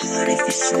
Hare Krishna.